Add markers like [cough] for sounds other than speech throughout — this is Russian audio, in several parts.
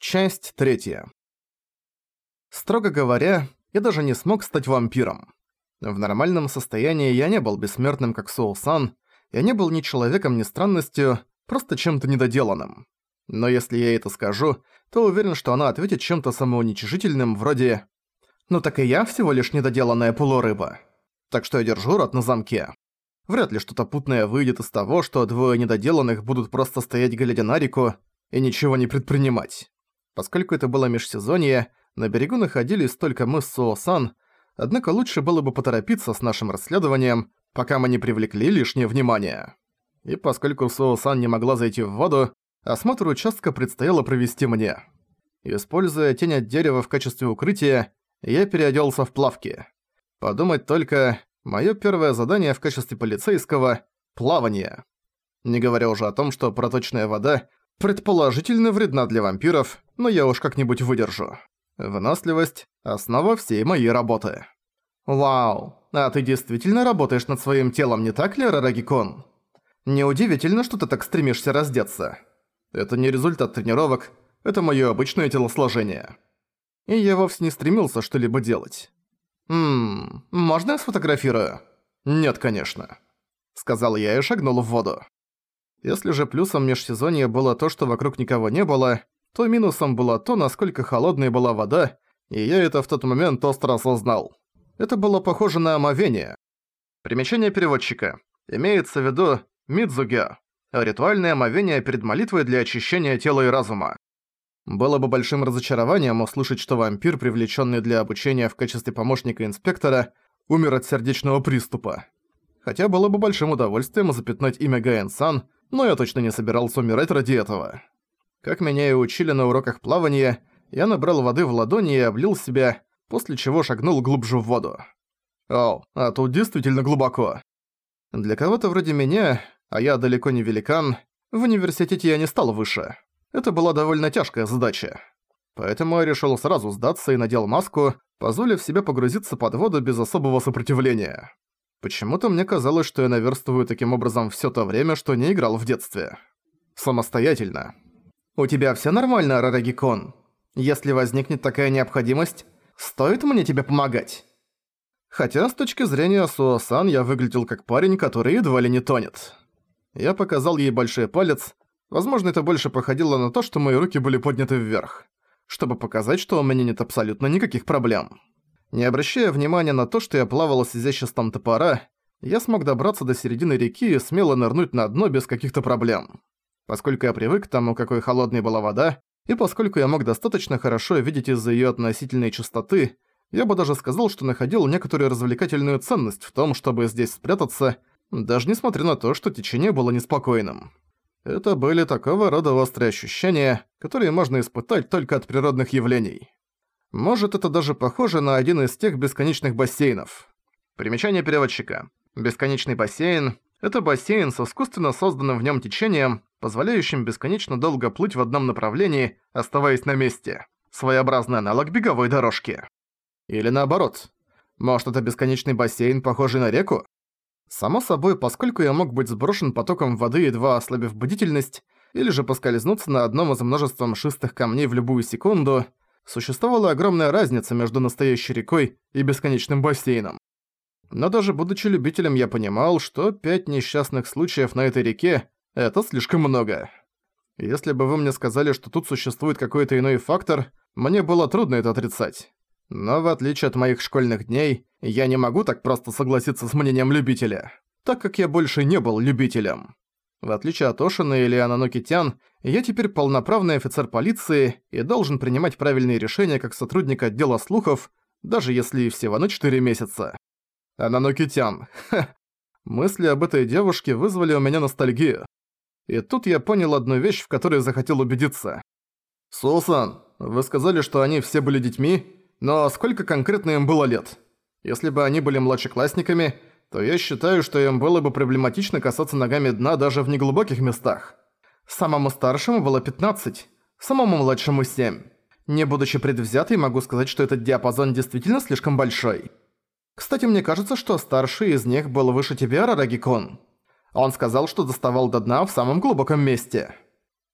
Часть третья. Строго говоря, я даже не смог стать вампиром. В нормальном состоянии я не был бессмертным, как Соусан, я не был ни человеком, ни странностью, просто чем-то недоделанным. Но если я это скажу, то уверен, что она ответит чем-то самоуничижительным, вроде «Ну так и я всего лишь недоделанная полурыба». Так что я держу рот на замке. Вряд ли что-то путное выйдет из того, что двое недоделанных будут просто стоять глядя на реку и ничего не предпринимать. Поскольку это было межсезонье, на берегу находились только мы с Суосан, однако лучше было бы поторопиться с нашим расследованием, пока мы не привлекли лишнее внимание. И поскольку Суосан не могла зайти в воду, осмотр участка предстояло провести мне. Используя тень от дерева в качестве укрытия, я переоделся в плавки. Подумать только, моё первое задание в качестве полицейского – плавание. Не говоря уже о том, что проточная вода предположительно вредна для вампиров, но я уж как-нибудь выдержу. Выносливость – основа всей моей работы. Вау, а ты действительно работаешь над своим телом, не так ли, Рарагикон? Неудивительно, что ты так стремишься раздеться. Это не результат тренировок, это моё обычное телосложение. И я вовсе не стремился что-либо делать. «Ммм, можно я сфотографирую?» «Нет, конечно», — сказал я и шагнул в воду. Если же плюсом межсезонья было то, что вокруг никого не было, то минусом было то, насколько холодной была вода, и я это в тот момент остро осознал. Это было похоже на омовение. Примечание переводчика. Имеется в виду мидзугя, ритуальное омовение перед молитвой для очищения тела и разума. Было бы большим разочарованием услышать, что вампир, привлеченный для обучения в качестве помощника инспектора, умер от сердечного приступа. Хотя было бы большим удовольствием запятнать имя Гаэн-сан, но я точно не собирался умирать ради этого. Как меня и учили на уроках плавания, я набрал воды в ладони и облил себя, после чего шагнул глубже в воду. О, а тут действительно глубоко. Для кого-то вроде меня, а я далеко не великан, в университете я не стал выше. Это была довольно тяжкая задача. Поэтому я решил сразу сдаться и надел маску, позволив себе погрузиться под воду без особого сопротивления. Почему-то мне казалось, что я наверстываю таким образом всё то время, что не играл в детстве. Самостоятельно. «У тебя всё нормально, Рарагикон? Если возникнет такая необходимость, стоит мне тебе помогать?» Хотя с точки зрения Суосан я выглядел как парень, который едва ли не тонет. Я показал ей большой палец, возможно, это больше походило на то, что мои руки были подняты вверх, чтобы показать, что у меня нет абсолютно никаких проблем. Не обращая внимания на то, что я плавал с изяществом топора, я смог добраться до середины реки и смело нырнуть на дно без каких-то проблем. Поскольку я привык к тому, какой холодной была вода, и поскольку я мог достаточно хорошо видеть из-за её относительной чистоты, я бы даже сказал, что находил некоторую развлекательную ценность в том, чтобы здесь спрятаться, даже несмотря на то, что течение было неспокойным. Это были такого рода острые ощущения, которые можно испытать только от природных явлений. Может, это даже похоже на один из тех бесконечных бассейнов. Примечание переводчика. Бесконечный бассейн – это бассейн с искусственно созданным в нем течением, позволяющим бесконечно долго плыть в одном направлении, оставаясь на месте. Своеобразный аналог беговой дорожки. Или наоборот. Может, это бесконечный бассейн, похожий на реку? Само собой, поскольку я мог быть сброшен потоком воды, едва ослабив бдительность, или же поскользнуться на одном из множества мшистых камней в любую секунду – существовала огромная разница между настоящей рекой и бесконечным бассейном. Но даже будучи любителем, я понимал, что пять несчастных случаев на этой реке – это слишком много. Если бы вы мне сказали, что тут существует какой-то иной фактор, мне было трудно это отрицать. Но в отличие от моих школьных дней, я не могу так просто согласиться с мнением любителя, так как я больше не был любителем. В отличие от Ошина или Ананокитян, я теперь полноправный офицер полиции и должен принимать правильные решения как сотрудник отдела слухов, даже если всего на 4 месяца. Ананокитян. [laughs] Мысли об этой девушке вызвали у меня ностальгию. И тут я понял одну вещь, в которой захотел убедиться. «Сусан, вы сказали, что они все были детьми, но сколько конкретно им было лет? Если бы они были младшеклассниками, то я считаю, что им было бы проблематично касаться ногами дна даже в неглубоких местах. Самому старшему было 15, самому младшему 7. Не будучи предвзятой, могу сказать, что этот диапазон действительно слишком большой. Кстати, мне кажется, что старший из них был выше тебя, Рарагикон. Он сказал, что доставал до дна в самом глубоком месте.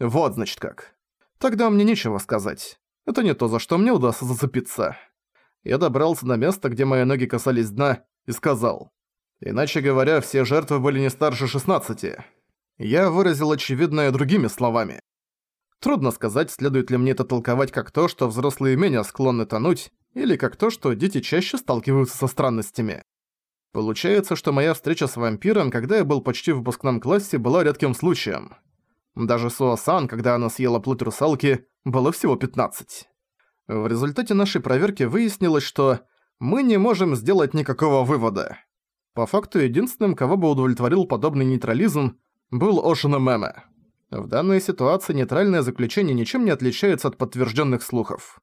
Вот, значит, как. Тогда мне нечего сказать. Это не то, за что мне удастся зацепиться. Я добрался на место, где мои ноги касались дна, и сказал. Иначе говоря, все жертвы были не старше 16. Я выразил очевидное другими словами. Трудно сказать, следует ли мне это толковать как то, что взрослые менее склонны тонуть, или как то, что дети чаще сталкиваются со странностями. Получается, что моя встреча с вампиром, когда я был почти в выпускном классе, была редким случаем. Даже Суасан, когда она съела плоть русалки, было всего 15. В результате нашей проверки выяснилось, что мы не можем сделать никакого вывода. По факту, единственным, кого бы удовлетворил подобный нейтрализм, был Ошина Мэме. В данной ситуации нейтральное заключение ничем не отличается от подтвержденных слухов.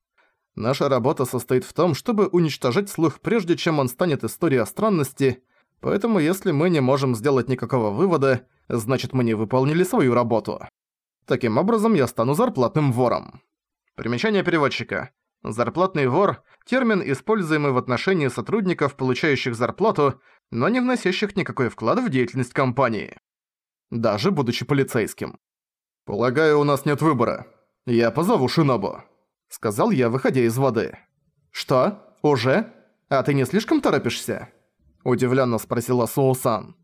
Наша работа состоит в том, чтобы уничтожать слух прежде, чем он станет историей о странности, поэтому если мы не можем сделать никакого вывода, значит мы не выполнили свою работу. Таким образом, я стану зарплатным вором. Примечание переводчика. Зарплатный вор – термин, используемый в отношении сотрудников, получающих зарплату, но не вносящих никакой вклад в деятельность компании. Даже будучи полицейским. «Полагаю, у нас нет выбора. Я позову Шинобу», — сказал я, выходя из воды. «Что? Уже? А ты не слишком торопишься?» — удивленно спросила Соусан.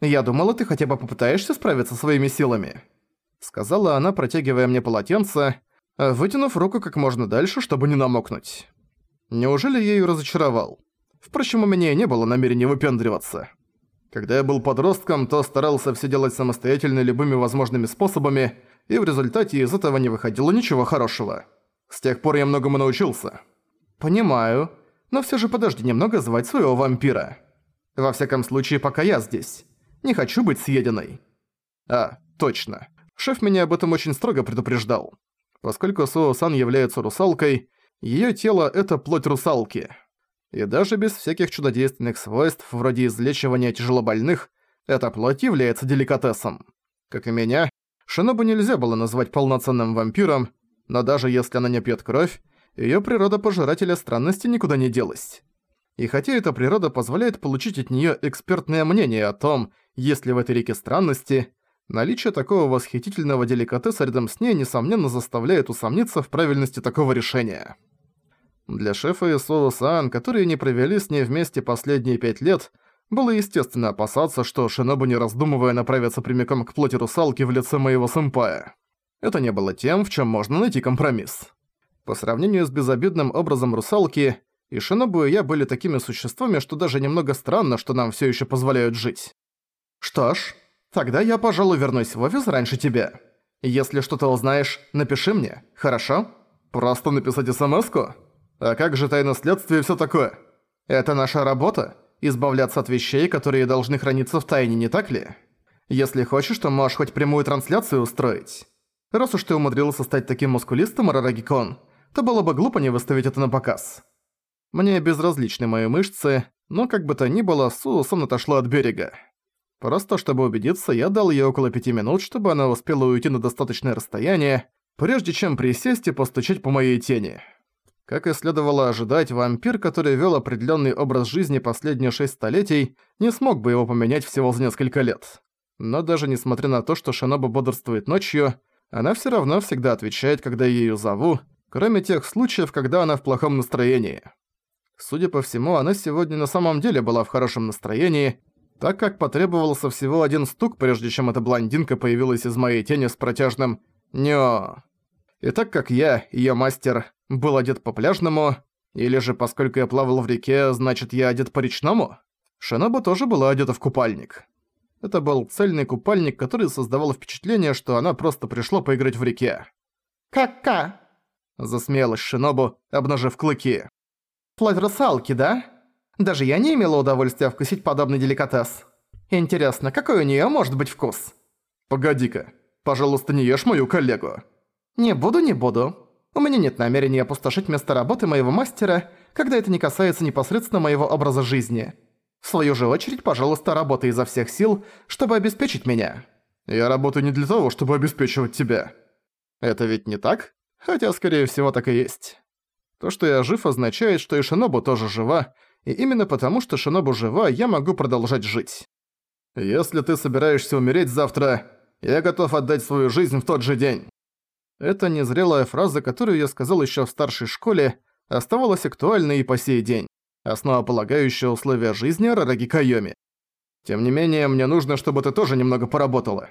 «Я думала, ты хотя бы попытаешься справиться своими силами», — сказала она, протягивая мне полотенце, вытянув руку как можно дальше, чтобы не намокнуть. Неужели я её разочаровал? Впрочем, у меня и не было намерения выпендриваться. Когда я был подростком, то старался все делать самостоятельно любыми возможными способами, и в результате из этого не выходило ничего хорошего. С тех пор я многому научился. Понимаю, но все же подожди немного звать своего вампира. Во всяком случае, пока я здесь. Не хочу быть съеденной. А, точно. Шеф меня об этом очень строго предупреждал. Поскольку Суо-сан является русалкой, её тело — это плоть русалки. И даже без всяких чудодейственных свойств, вроде излечивания тяжелобольных, эта плоть является деликатесом. Как и меня, Шинобу нельзя было назвать полноценным вампиром, но даже если она не пьет кровь, ее природа пожирателя странности никуда не делась. И хотя эта природа позволяет получить от нее экспертное мнение о том, есть ли в этой реке странности, наличие такого восхитительного деликатеса рядом с ней, несомненно, заставляет усомниться в правильности такого решения. Для шефа и Соу-сан, которые не провели с ней вместе последние пять лет, было естественно опасаться, что Шинобу, не раздумывая, направится прямиком к плоти русалки в лице моего сэмпая. Это не было тем, в чем можно найти компромисс. По сравнению с безобидным образом русалки, и Шинобу и я были такими существами, что даже немного странно, что нам все еще позволяют жить. Что ж, тогда я, пожалуй, вернусь в офис раньше тебя. Если что-то узнаешь, напиши мне, хорошо? Просто написать смс-ку? А как же тайна следствия и всё такое? Это наша работа – избавляться от вещей, которые должны храниться в тайне, не так ли? Если хочешь, то можешь хоть прямую трансляцию устроить. Раз уж ты умудрился стать таким мускулистом, Арарагикон, то было бы глупо не выставить это на показ. Мне безразличны мои мышцы, но как бы то ни было, Суусом отошла от берега. Просто чтобы убедиться, я дал ей около пяти минут, чтобы она успела уйти на достаточное расстояние, прежде чем присесть и постучать по моей тени. Как и следовало ожидать, вампир, который вел определенный образ жизни последние шесть столетий, не смог бы его поменять всего за несколько лет. Но даже несмотря на то, что Шиноба бодрствует ночью, она все равно всегда отвечает, когда я её зову, кроме тех случаев, когда она в плохом настроении. Судя по всему, она сегодня на самом деле была в хорошем настроении, так как потребовался всего один стук, прежде чем эта блондинка появилась из моей тени с протяжным «Нё». И так как я, её мастер, был одет по-пляжному, или же поскольку я плавал в реке, значит я одет по-речному? Шиноба тоже была одета в купальник. Это был цельный купальник, который создавал впечатление, что она просто пришла поиграть в реке. «Ка-ка!» – засмеялась Шинобу, обнажив клыки. «Плоть русалки, да? Даже я не имела удовольствия вкусить подобный деликатес. Интересно, какой у неё может быть вкус?» «Погоди-ка, пожалуйста, не ешь мою коллегу». «Не буду, не буду. У меня нет намерения опустошить место работы моего мастера, когда это не касается непосредственно моего образа жизни. В свою же очередь, пожалуйста, работай изо всех сил, чтобы обеспечить меня. Я работаю не для того, чтобы обеспечивать тебя. Это ведь не так? Хотя, скорее всего, так и есть. То, что я жив, означает, что и Шинобу тоже жива, и именно потому, что Шинобу жива, я могу продолжать жить. Если ты собираешься умереть завтра, я готов отдать свою жизнь в тот же день. Эта незрелая фраза, которую я сказал еще в старшей школе, оставалась актуальной и по сей день, основополагающее условие жизни Рараги Кайоми. Тем не менее, мне нужно, чтобы ты тоже немного поработала.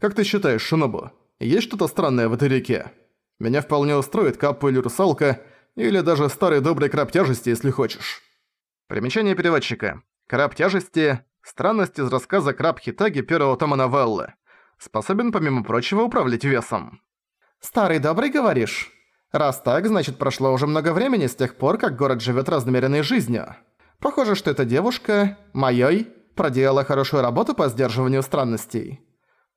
Как ты считаешь, Шинобу, есть что-то странное в этой реке? Меня вполне устроит капа или русалка, или даже старый добрый краб тяжести, если хочешь. Примечание переводчика. Краб тяжести – странность из рассказа «Краб Хитаги» первого тома новеллы. Способен, помимо прочего, управлять весом. «Старый добрый, говоришь? Раз так, значит, прошло уже много времени с тех пор, как город живет размеренной жизнью. Похоже, что эта девушка, моей, проделала хорошую работу по сдерживанию странностей.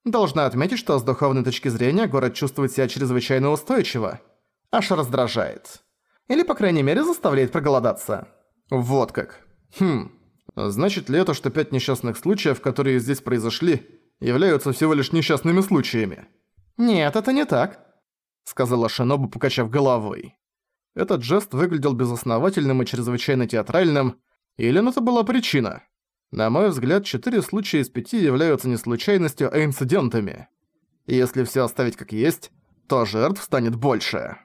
Должна отметить, что с духовной точки зрения город чувствует себя чрезвычайно устойчиво. Аж раздражает. Или, по крайней мере, заставляет проголодаться. Вот как. Хм. Значит ли это, что пять несчастных случаев, которые здесь произошли, являются всего лишь несчастными случаями? Нет, это не так. Сказала Шинобу, покачав головой. Этот жест выглядел безосновательным и чрезвычайно театральным, или это была причина? На мой взгляд, четыре случая из пяти являются не случайностью, а инцидентами. Если все оставить как есть, то жертв станет больше.